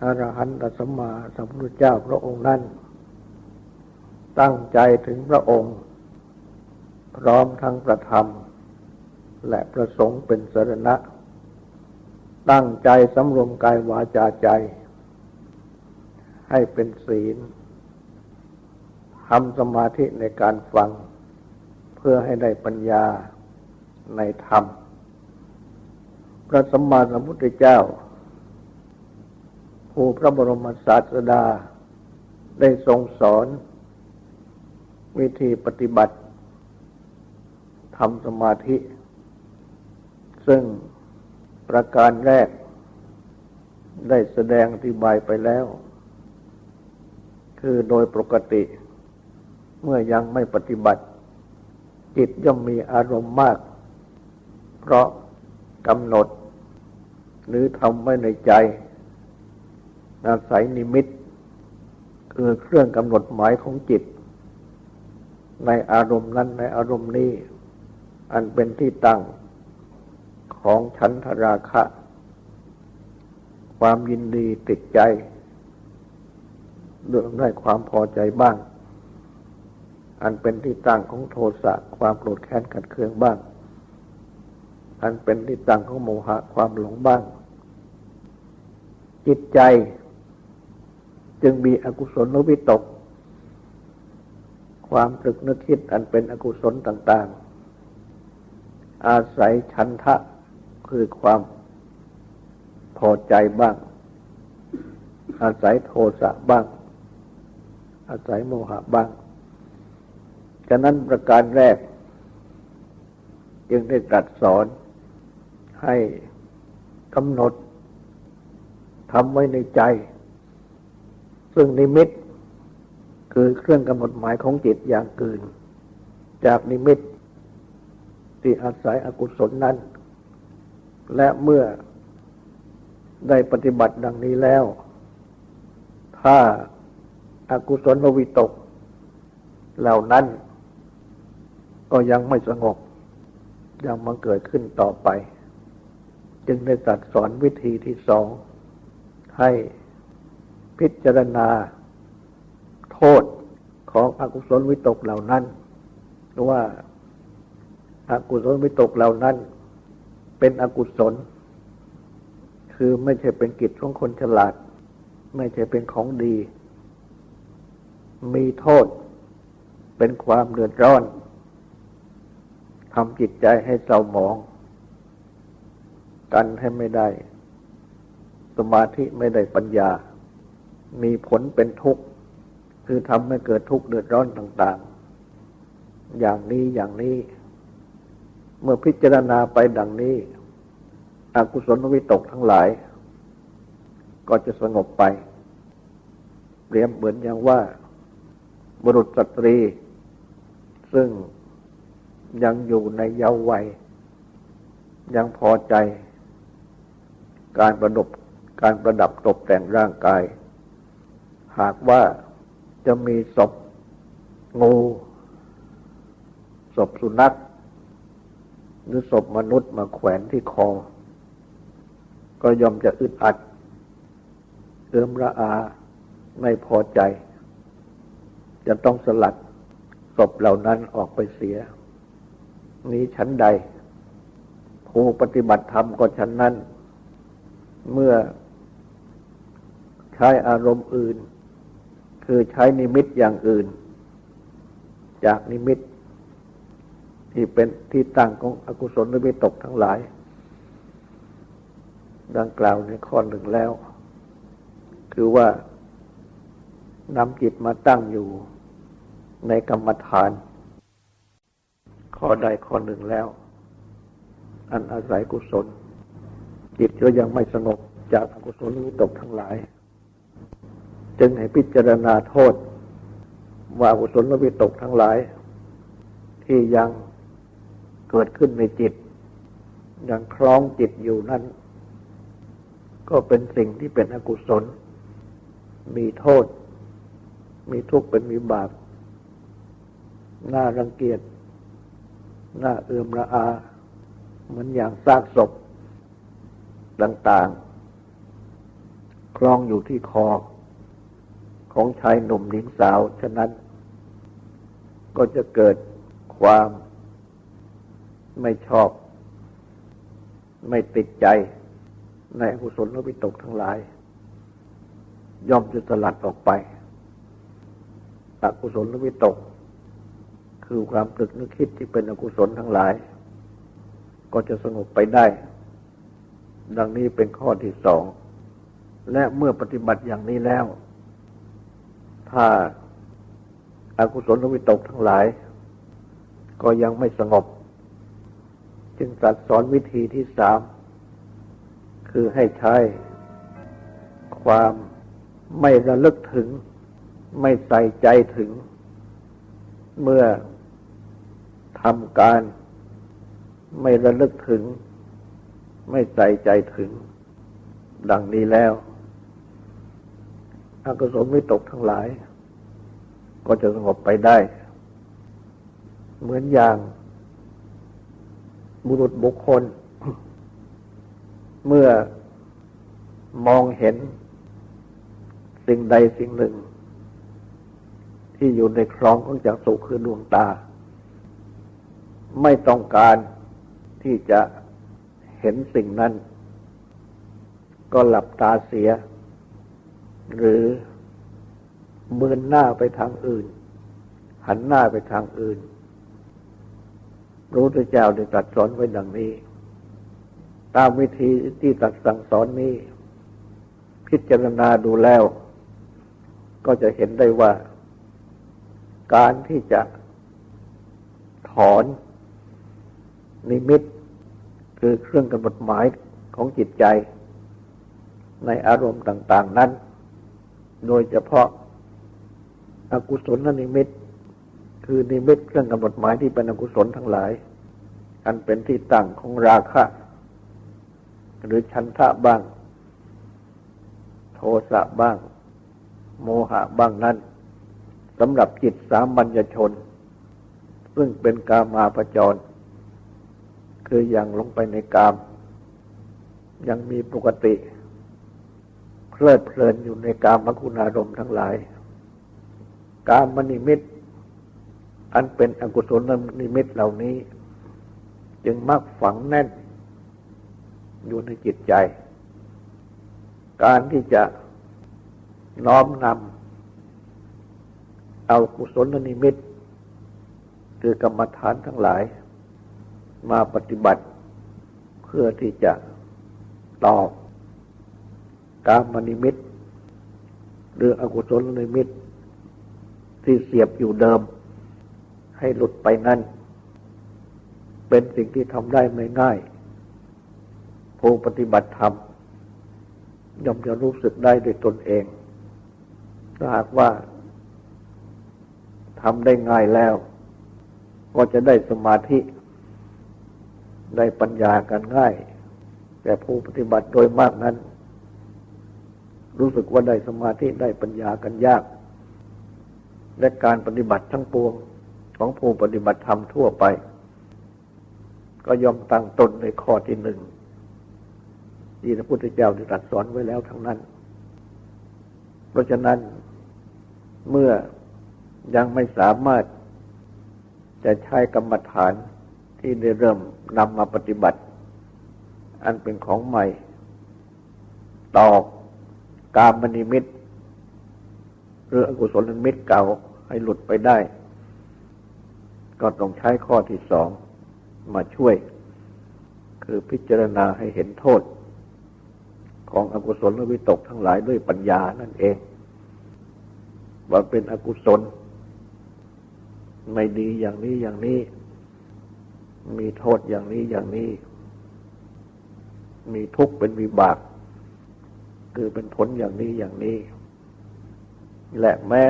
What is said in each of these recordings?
อรหันตสัมมาสัมพุทธเจ้าพระองค์นั้น ตั้งใจถึงพระองค์ พร้อมทั้งประธรรม และประสงค์เป็นสรณะ ตั้งใจสำรวมกายวาจาใจ ให้เป็นศีลทำสมาธิในการฟัง เพื่อให้ได้ปัญญาในธรรม พระสัมมาสัมพุทธเจ้า ผู้พระบรมศาสดาได้ทรงสอน วิธีปฏิบัติทำสมาธิ ซึ่งประการแรก ได้แสดงอธิบายไปแล้ว คือโดยปกติ เมื่อยังไม่ปฏิบัติ จิตย่อมมีอารมณ์มาก เพราะกำหนด หรือทำไว้ในใจ อาศัยนิมิต คือเครื่องกำหนดหมายของจิต ในอารมณ์นั้นในอารมณ์นี้ อันเป็นที่ตั้งของฉันทราคะ ความยินดีติดใจเรื่องได้ความพอใจบ้าง อันเป็นที่ตั้งของโทสะความโกรธแค้นขัดเคืองบ้าง อันเป็นที่ตั้งของโมหะความหลงบ้าง จิตใจ จึงมีอกุศลนวิตก ความตรึกนึกคิดอันเป็นอกุศลต่าง ๆ อาศัยชันทะคือความพอใจบ้าง อาศัยโทสะบ้าง อาศัยโมหะบ้าง ฉะนั้นประการแรก จึงได้ตรัสสอนให้กำหนดทำไว้ในใจ ซึ่งนิมิต คือเครื่องกำหนดหมายของจิตอย่างอื่น จากนิมิตที่อาศัยอกุศลนั้น และเมื่อได้ปฏิบัติดังนี้แล้ว ถ้าอากุศลวิตก เหล่านั้น ก็ยังไม่สงบ ยังมาเกิดขึ้นต่อไป จึงได้ตัดสอนวิธีที่สองให้ พิจารณาโทษของอกุศลวิตกเหล่านั้นว่าอากุศลวิตกเหล่านั้น เป็นอกุศล คือไม่ใช่เป็นกิจของคนฉลาด ไม่ใช่เป็นของดี มีโทษ เป็นความเดือดร้อนทำจิตใจให้เศร้าหมอง กันให้ไม่ได้ สมาธิไม่ได้ปัญญา มีผลเป็นทุกข์ คือทำให้เกิดทุกข์เดือดร้อนต่าง ๆ อย่างนี้อย่างนี้ เมื่อพิจารณาไปดังนี้ อกุศลวิตกทั้งหลาย ก็จะสงบไปเปรียบเหมือนอย่างว่า บุรุษสตรี ซึ่งยังอยู่ในเยาว์วัย ยังพอใจ การประดบการประดับตกแต่งร่างกาย หากว่าจะมีศพงูศพสุนัขหรือศพมนุษย์มาแขวนที่คอ ก็ยอมจะอึดอัดเอื้อมระอาไม่พอใจ จะต้องสลัดศพเหล่านั้นออกไปเสีย นี้ชั้นใด ผู้ปฏิบัติธรรมก็ชั้นนั้น เมื่อใช้อารมณ์อื่น คือใช้นิมิตอย่างอื่น จากนิมิต ที่เป็นที่ตั้งของอกุศลนิมิตตกทั้งหลาย ดังกล่าวในข้อหนึ่งแล้ว คือว่านำจิตมาตั้งอยู่ในกรรมฐาน ข้อใดข้อหนึ่งแล้ว อันอาศัยกุศล จิตก็ยังไม่สงบจากอกุศลนิมิตตกทั้งหลาย จึงให้พิจารณาโทษ ว่าอุศลวิตกทั้งหลาย ที่ยังเกิดขึ้นในจิต ยังคล้องจิตอยู่นั้น ก็เป็นสิ่งที่เป็นอกุศล มีโทษ มีทุกข์เป็นวิบากน่ารังเกียจน่าเอื่อมระอา เหมือนอย่างซากศพต่าง ๆ คล้องอยู่ที่คอ ของชายหนุ่มหญิงสาว ฉะนั้น ก็จะเกิดความไม่ชอบ ไม่ติดใจในอกุศลและวิตกทั้งหลาย ย่อมจะสลัดออกไปอกุศลและวิตก คือความตรึกนึกคิดที่เป็นอกุศลทั้งหลาย ก็จะสงบไปได้ ดังนี้เป็นข้อที่สอง และเมื่อปฏิบัติอย่างนี้แล้ว ถ้าอากุศลวิตกทั้งหลาย ก็ยังไม่สงบ จึงตรัสสอนวิธีที่สาม คือให้ใช้ความไม่ระลึกถึง ไม่ใส่ใจถึง เมื่อทำการ ไม่ระลึกถึง ไม่ใส่ใจถึง ดังนี้แล้ว อกุศลวิตกทั้งหลาย ก็จะสงบไปได้ เหมือนอย่างบุรุษบุคคล เมื่อมองเห็น สิ่งใดสิ่งหนึ่ง ที่อยู่ในคลองของจักสุคือดวงตา ไม่ต้องการที่จะเห็นสิ่งนั้น ก็หลับตาเสีย หรือเบือนหน้าไปทางอื่น หันหน้าไปทางอื่นรู้ตัวเจ้าได้ตรัสสอนไว้ดังนี้ ตามวิธีที่ตรัสสั่งสอนนี้ พิจารณาดูแล้ว ก็จะเห็นได้ว่า การที่จะถอนนิมิต คือเครื่องกำหนดหมายของจิตใจ ในอารมณ์ต่าง ๆ นั้น โดยเฉพาะอกุศลนิมิต คือนิมิตเครื่องกำหนดหมายที่เป็นอกุศลทั้งหลาย อันเป็นที่ตั้งของราคะ หรือชันทะบ้าง โทสะบ้าง โมหะบ้างนั้นสำหรับจิตสามัญชน ซึ่งเป็นกามาประจร คือยังลงไปในกาม ยังมีปกติ ลิดเพลินอยู่ในกามคุณารมณ์ทั้งหลาย กามนิมิต อันเป็นอกุศลนิมิตเหล่านี้ จึงมักฝังแน่น อยู่ในจิตใจ การที่จะน้อมนำเอากุศลนิมิต คือกรรมฐานทั้งหลาย มาปฏิบัติเพื่อที่จะตอบ การมนิมิต หรืออกุศลนิมิต ที่เสียบอยู่เดิม ให้หลุดไปนั่นเป็นสิ่งที่ทำได้ไม่ง่าย ผู้ปฏิบัติธรรมย่อมจะรู้สึกได้ด้วยตนเองถ้าหากว่าทำได้ง่ายแล้ว ก็จะได้สมาธิ ได้ปัญญากันง่าย แต่ผู้ปฏิบัติโดยมากนั้น รู้สึกว่าได้สมาธิได้ปัญญากันยาก และการปฏิบัติทั้งปวงของผู้ปฏิบัติธรรมทั่วไป ก็ยอมตั้งตนในข้อที่หนึ่งที่พระพุทธเจ้าได้ตรัสสอนไว้แล้วทั้งนั้น เพราะฉะนั้นเมื่อยังไม่สามารถจะใช้กรรมฐานที่ได้เริ่มนำมาปฏิบัติ อันเป็นของใหม่ตอ กามนิมิตหรืออกุศลนิมิตเก่าให้หลุดไปได้ ก็ต้องใช้ข้อที่สองมาช่วย คือพิจารณาให้เห็นโทษ ของอกุศลวิตกทั้งหลายด้วยปัญญานั่นเอง ว่าเป็นอกุศล ไม่ดีอย่างนี้อย่างนี้ มีโทษอย่างนี้อย่างนี้ มีทุกข์เป็นวิบาก คือเป็นผลอย่างนี้อย่างนี้ และแม้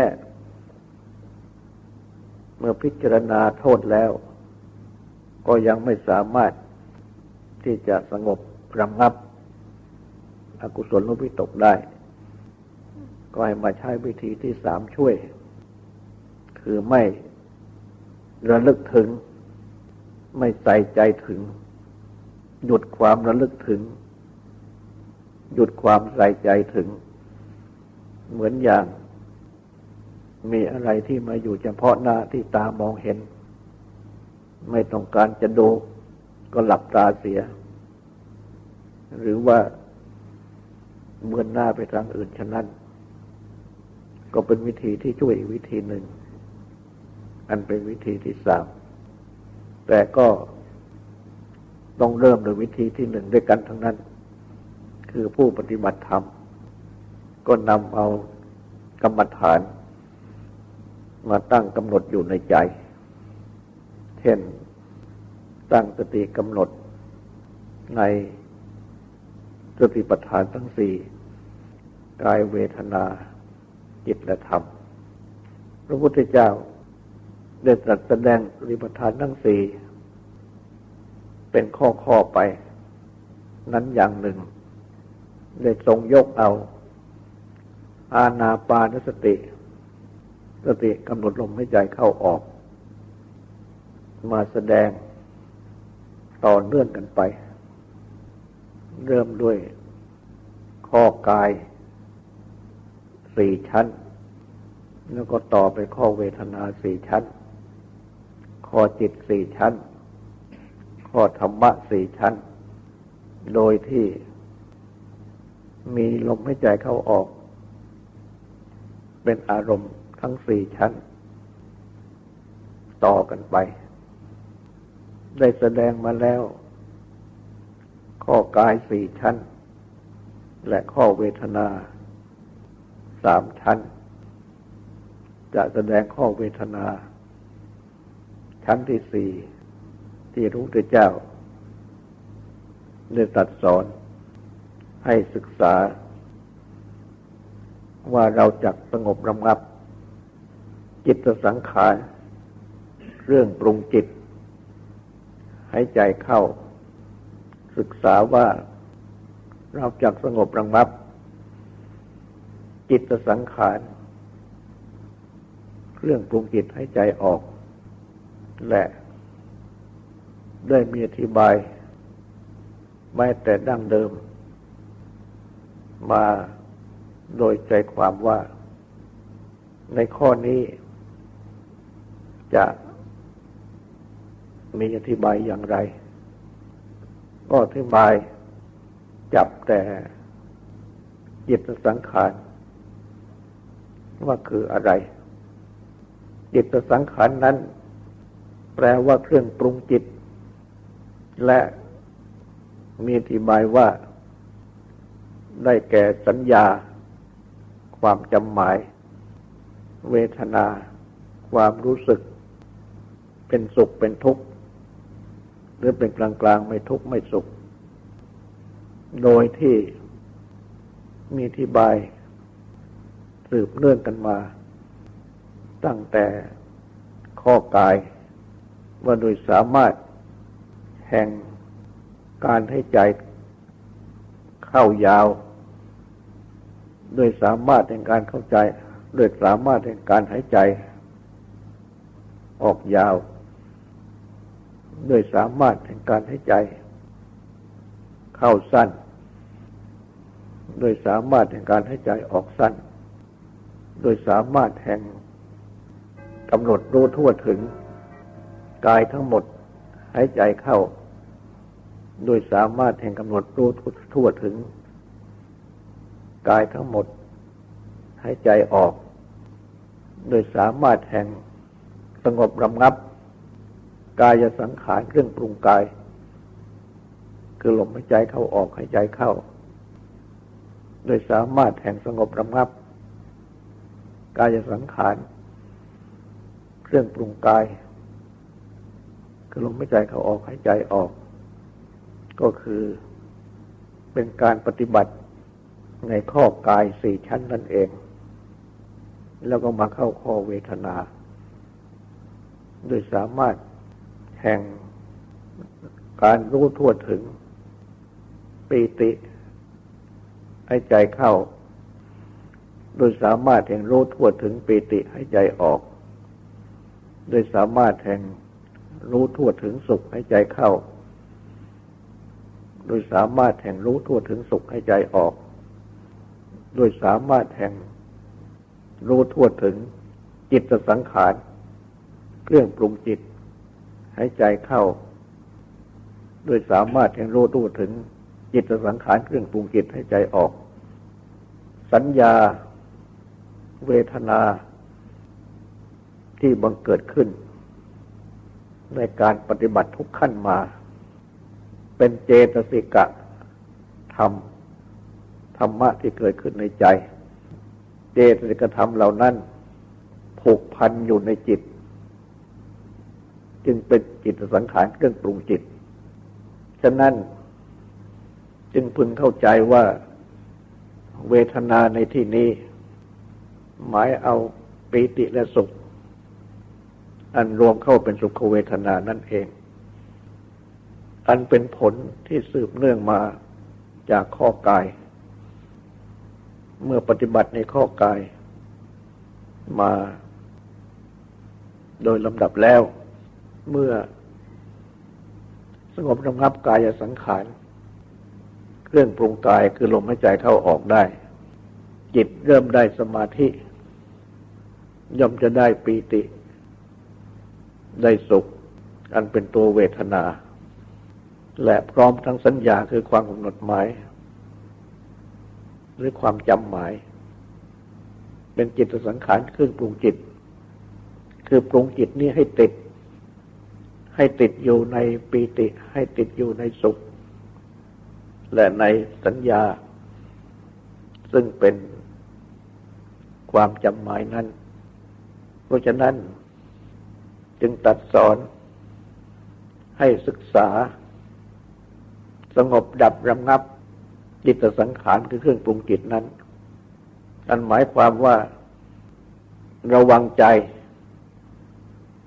เมื่อพิจารณาโทษแล้ว ก็ยังไม่สามารถที่จะสงบระงับอกุศลลวิตกได้ ก็ให้มาใช้วิธีที่สามช่วย คือไม่ระลึกถึง ไม่ใส่ใจถึง หยุดความระลึกถึง หยุดความใส่ใจถึง เหมือนอย่าง มีอะไรที่มาอยู่เฉพาะหน้าที่ตามองเห็น ไม่ต้องการจะดูก็หลับตาเสีย หรือว่าเบือนหน้าไปทางอื่นฉะนั้น ก็เป็นวิธีที่ช่วยอีกวิธีหนึ่ง อันเป็นวิธีที่สามแต่ก็ต้องเริ่มโดยวิธีที่หนึ่งด้วยกันทั้งนั้น คือผู้ปฏิบัติธรรม ก็นำเอากรรมฐาน มาตั้งกำหนดอยู่ในใจ เช่น ตั้งสติกำหนดในสติปัฏฐานทั้งสี่กายเวทนาจิตและธรรม พระพุทธเจ้าได้ตรัสแสดงสติปัฏฐานทั้งสี่เป็นข้อข้อไป นั้นอย่างหนึ่ง ได้ทรงยกเอา อาณาปานสติ สติกำหนดลมหายใจเข้าออก มาแสดงต่อเนื่องกันไป เริ่มด้วยข้อกายสี่ชั้น แล้วก็ต่อไปข้อเวทนาสี่ชั้น ข้อจิตสี่ชั้น ข้อธรรมะสี่ชั้น โดยที่ มีลมหายใจเข้าออก เป็นอารมณ์ทั้งสี่ชั้น ต่อกันไป ได้แสดงมาแล้ว ข้อกายสี่ชั้น และข้อเวทนาสามชั้น จะแสดงข้อเวทนา ชั้นที่สี่ที่รู้ตเจ้าได้ตัดสอน ให้ศึกษา ว่าเราจักสงบรำงับ จิตสังขารเรื่องปรุงจิตหายใจเข้า ศึกษาว่าเราจักสงบระงับ จิตสังขารเรื่องปรุงจิตให้ใจออก และได้มีอธิบายแม้แต่ดั้งเดิม มาโดยใจความว่า ในข้อนี้ จะมีอธิบายอย่างไร ก็อธิบายจับแต่จิตสังขารว่าคืออะไร จิตสังขารนั้น แปลว่าเครื่องปรุงจิต และมีอธิบายว่า ได้แก่สัญญา ความจำหมาย เวทนา ความรู้สึก เป็นสุขเป็นทุกข์ หรือเป็นกลางกลางไม่ทุกข์ไม่สุข โดยที่มีที่บาย สืบเนื่องกันมา ตั้งแต่ข้อกาย ว่าโดยสามารถแห่งการให้ใจ เข้ายาวโดยสามารถแห่งการเข้าใจโดยสามารถแห่งการหายใจ ออกยาว ด้วยสามารถแห่งการให้ใจ เข้าสั้นโดยสามารถแห่งการให้ใจออกสั้นโดยสามารถแห่งกำหนดรู้ทั่วถึง กายทั้งหมดหายใจเข้า โดยสามารถแห่งกำหนดรู้ทั่วถึง กายทั้งหมดหายใจออก โดยสามารถแห่งสงบรำงับ กายสังขารเครื่องปรุงกาย คือลมหายใจเข้าออกหายใจเข้า โดยสามารถแห่งสงบระงับ กายสังขารเครื่องปรุงกาย คือลมหายใจเข้าออกหายใจออก ก็คือเป็นการปฏิบัติในข้อกายสี่ชั้นนั่นเอง แล้วก็มาเข้าข้อเวทนา โดยสามารถแห่งการรู้ทั่วถึงปีติ ให้ใจเข้า โดยสามารถแห่งรู้ทั่วถึงปีติให้ใจออก โดยสามารถแห่งรู้ทั่วถึงสุขให้ใจเข้า โดยสามารถแห่งรู้ทั่วถึงสุขให้ใจออก โดยสามารถแห่งรู้ทั่วถึงจิตสังขาร เครื่องปรุงจิต ให้ใจเข้า โดยสามารถแห่งรู้ทั่วถึงจิตสังขารเครื่องปรุงจิตให้ใจออก สัญญาเวทนาที่บังเกิดขึ้น ในการปฏิบัติทุกขั้นมา เป็นเจตสิกะธรรมธรรมะที่เกิดขึ้นในใจ เจตสิกธรรมเหล่านั้น ผูกพันอยู่ในจิต จึงเป็นจิตสังขารเครื่องปรุงจิต ฉะนั้นจึงพึงเข้าใจว่าเวทนาในที่นี้ หมายเอาปีติและสุข อันรวมเข้าเป็นสุขเวทนานั่นเอง อันเป็นผลที่สืบเนื่องมาจากข้อกาย เมื่อปฏิบัติในข้อกาย มา โดยลำดับแล้ว เมื่อ สงบระงับกายสังขาร เครื่องปรุงกายคือลมหายใจเข้าออกได้ จิตเริ่มได้สมาธิ ย่อมจะได้ปีติ ได้สุข อันเป็นตัวเวทนา และพร้อมทั้งสัญญาคือความกำหนดหมาย หรือความจำหมาย เป็นจิตสังขารเครื่องปรุงจิต คือปรุงจิตนี้ให้ติด ให้ติดอยู่ในปีติ ให้ติดอยู่ในสุข และในสัญญา ซึ่งเป็นความจำหมายนั้น เพราะฉะนั้นจึงตัดสอนให้ศึกษา สงบดับรำงับจิตสังขารคือเครื่องปรุงจิตนั้นอันหมายความว่าระวังใจ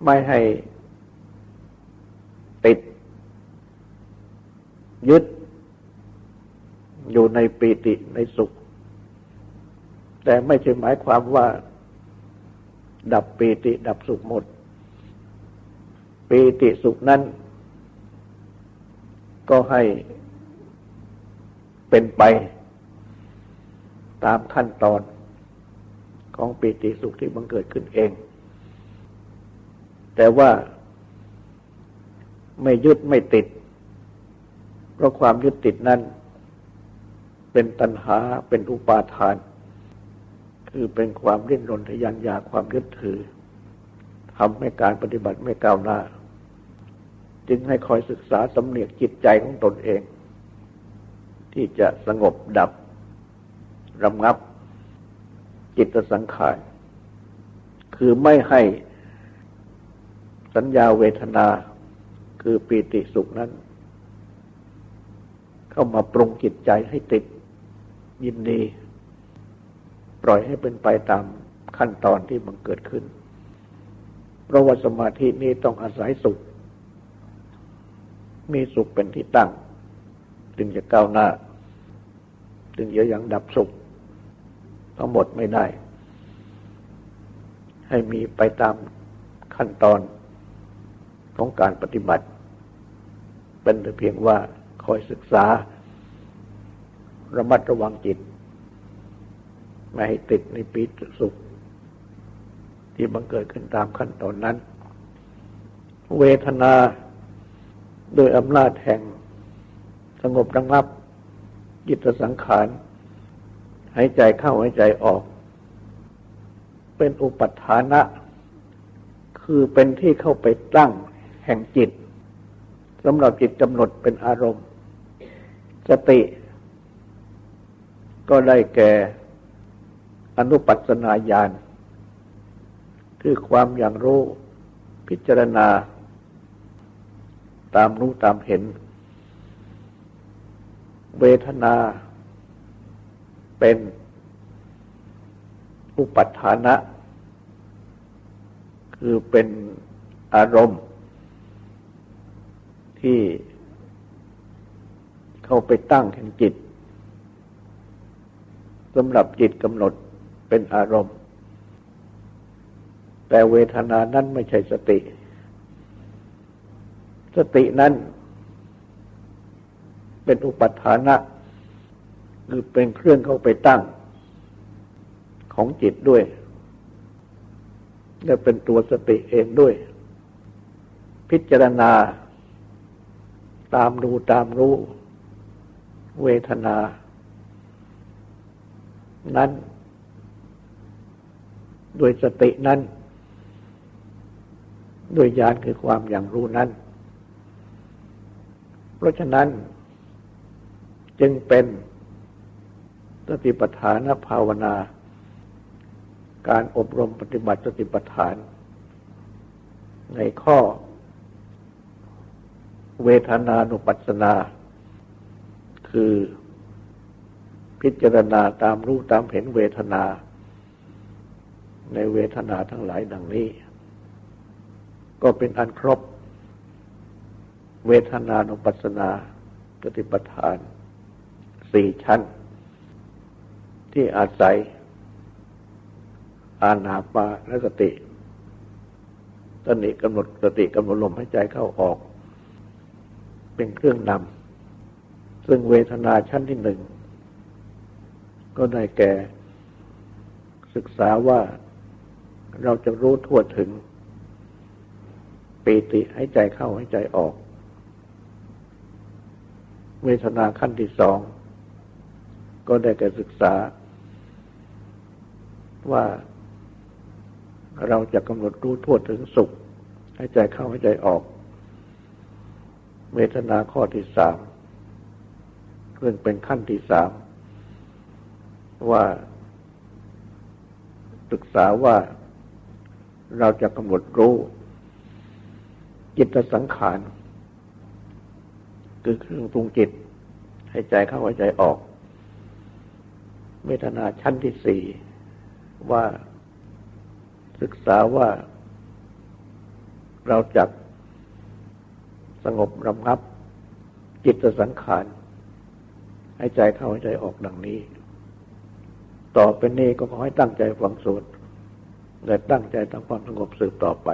ไม่ให้ติด ยึด อยู่ในปีติในสุข แต่ไม่ใช่หมายความว่า ดับปีติดับสุขหมดปีติสุขนั้น ก็ให้เป็นไปตามขั้นตอนของปีติสุขที่บังเกิดขึ้นเอง แต่ว่าไม่ยึดไม่ติด เพราะความยึดติดนั้น เป็นตัณหาเป็นอุปาทาน คือเป็นความริ้นรนทยานอยากความยึดถือทำให้การปฏิบัติไม่ก้าวหน้า จึงให้คอยศึกษาสำเนียกจิตใจของตนเอง ที่จะสงบดับรำงับจิตสังขาร คือไม่ให้สัญญาเวทนาคือปีติสุขนั้น เข้ามาปรุงจิตใจให้ติดยินดี ปล่อยให้เป็นไปตามขั้นตอนที่มันเกิดขึ้น เพราะว่าสมาธินี้ต้องอาศัยสุข มีสุขเป็นที่ตั้ง จึงจะก้าวหน้า จึงจะยังดับสุข ทั้งหมดไม่ได้ ให้มีไปตามขั้นตอนของการปฏิบัติ เป็นแต่เพียงว่าคอยศึกษา ระมัดระวังจิต ไม่ให้ติดในปีตสุข ที่บังเกิดขึ้นตามขั้นตอนนั้น เวทนา โดยอำนาจแห่งสงบระงับจิตสังขารหายใจเข้าหายใจออก เป็นอุปัฏฐานะ คือเป็นที่เข้าไปตั้งแห่งจิตสำหรับจิตกำหนดเป็นอารมณ์ สติ ก็ได้แก่อนุปัสนาญาณ คือความอย่างรู้พิจารณา ตามรู้ตามเห็น เวทนาเป็นอุปัฏฐานะ คือเป็นอารมณ์ ที่เข้าไปตั้งแห่งจิตสำหรับจิตกำหนดเป็นอารมณ์ แต่เวทนานั้นไม่ใช่สติ สตินั้น เป็นอุปัฏฐานะคือเป็นเครื่องเข้าไปตั้งของจิตด้วย และเป็นตัวสติเองด้วย พิจารณา ตามดูตามรู้ เวทนา นั้นด้วยสตินั้น ด้วยญาณคือความอย่างรู้นั้น เพราะฉะนั้นจึงเป็นสติปัฏฐานภาวนา การอบรมปฏิบัติสติปัฏฐาน ในข้อ เวทนานุปัสสนา คือพิจารณาตามรู้ตามเห็นเวทนา ในเวทนาทั้งหลายดังนี้ ก็เป็นอันครบ เวทนานุปัสสนาสติปัฏฐานสี่ชั้น ที่อาศัย อานาปาและสติตนิกำหนดสติกำหนดลมหายใจเข้าออก เป็นเครื่องนำซึ่งเวทนาชั้นที่หนึ่ง ก็ได้แก่ศึกษาว่าเราจะรู้ทั่วถึงปีติให้ใจเข้าให้ใจออก เวทนาขั้นที่สอง ก็ได้แก่ศึกษา ว่าเราจะกำหนดรู้ทั่วถึงสุข ให้ใจเข้าให้ใจออก เวทนาข้อที่สามเรื่องเป็นขั้นที่สามว่า ศึกษาว่าเราจะกำหนดรู้ จิตสังขาร คือเครื่องปรุงจิตให้ใจเข้าให้ใจออก เวทนาชั้นที่สี่ว่าศึกษาว่าเราจะสงบรำงับ จิตสังขารให้ใจเข้าให้ใจออกดังนี้ ต่อไปนี้ก็ขอให้ตั้งใจฟังสวดและตั้งใจทำความสงบสืบต่อไป